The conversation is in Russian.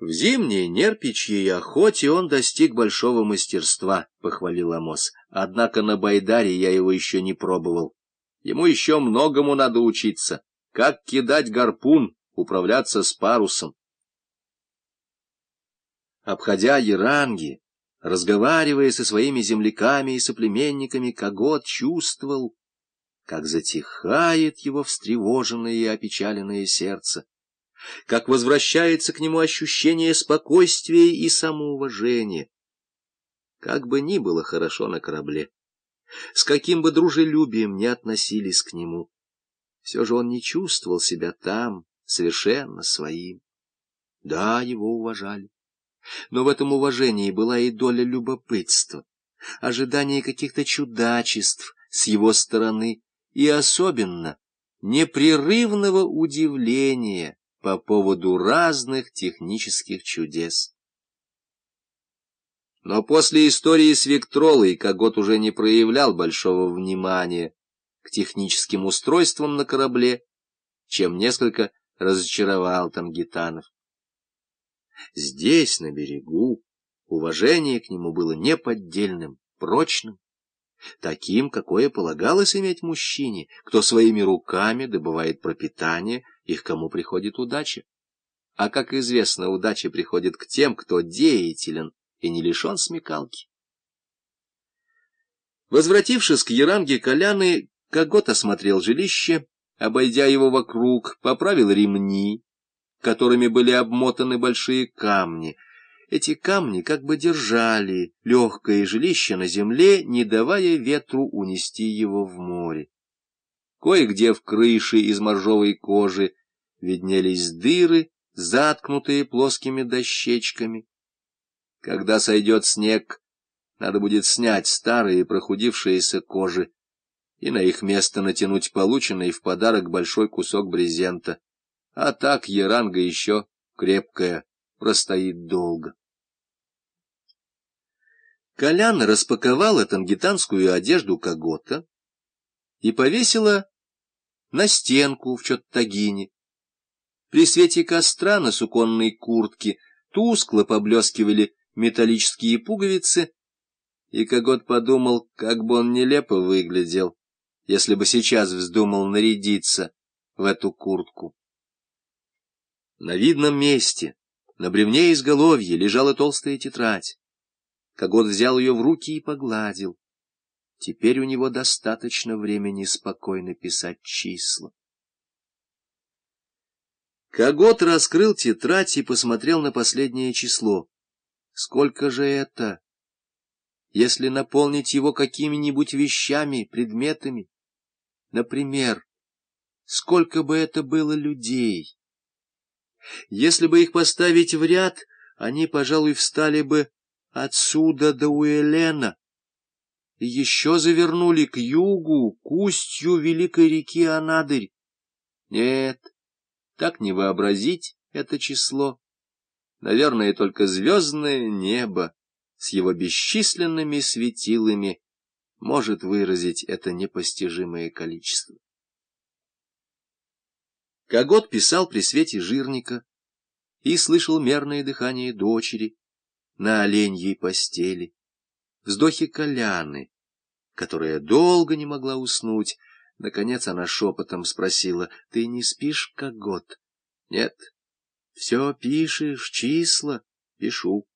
В зимней нерпичьей охоте он достиг большого мастерства, — похвалил Амос. Однако на Байдаре я его еще не пробовал. Ему еще многому надо учиться. Как кидать гарпун, управляться с парусом. Обходя Яранги, разговаривая со своими земляками и соплеменниками, Когот чувствовал, как затихает его встревоженное и опечаленное сердце как возвращается к нему ощущение спокойствия и самоуважения. Как бы ни было хорошо на корабле, с каким бы дружелюбием ни относились к нему, все же он не чувствовал себя там совершенно своим. Да, его уважали, но в этом уважении была и доля любопытства, ожидание каких-то чудачеств с его стороны и особенно непрерывного удивления по поводу разных технических чудес. Но после истории с Виктролой Когот уже не проявлял большого внимания к техническим устройствам на корабле, чем несколько разочаровал там гитанов. Здесь, на берегу, уважение к нему было неподдельным, прочным, таким, какое полагалось иметь мужчине, кто своими руками добывает пропитание их кому приходит удача. А, как известно, удача приходит к тем, кто деятелен и не лишен смекалки. Возвратившись к Яранге Коляны, Когот осмотрел жилище, обойдя его вокруг, поправил ремни, которыми были обмотаны большие камни. Эти камни как бы держали легкое жилище на земле, не давая ветру унести его в море. Кое-где в крыше из моржовой кожи виднелись дыры, заткнутые плоскими дощечками. Когда сойдет снег, надо будет снять старые прохудившиеся кожи и на их место натянуть полученный в подарок большой кусок брезента. А так еранга еще крепкая, простоит долго. Колян распаковала тангитанскую одежду Когота и повесила на стенку в Чоттагине. При свете костра на суконной куртке тускло поблескивали металлические пуговицы, и Когот подумал, как бы он нелепо выглядел, если бы сейчас вздумал нарядиться в эту куртку. На видном месте, на бревне изголовья, лежала толстая тетрадь. Когот взял ее в руки и погладил. Теперь у него достаточно времени спокойно писать числа. Когот раскрыл тетрадь и посмотрел на последнее число. Сколько же это? Если наполнить его какими-нибудь вещами, предметами? Например, сколько бы это было людей? Если бы их поставить в ряд, они, пожалуй, встали бы отсюда до Уэлена и еще завернули к югу, к устью великой реки Анадырь. Нет, так не вообразить это число. Наверное, только звездное небо с его бесчисленными светилами может выразить это непостижимое количество. Когот писал при свете жирника и слышал мерное дыхание дочери на оленьей постели, вздохи коляны, которая долго не могла уснуть. Наконец она шепотом спросила, — Ты не спишь, как год? — Нет. — Все пишешь, числа? — Пишу.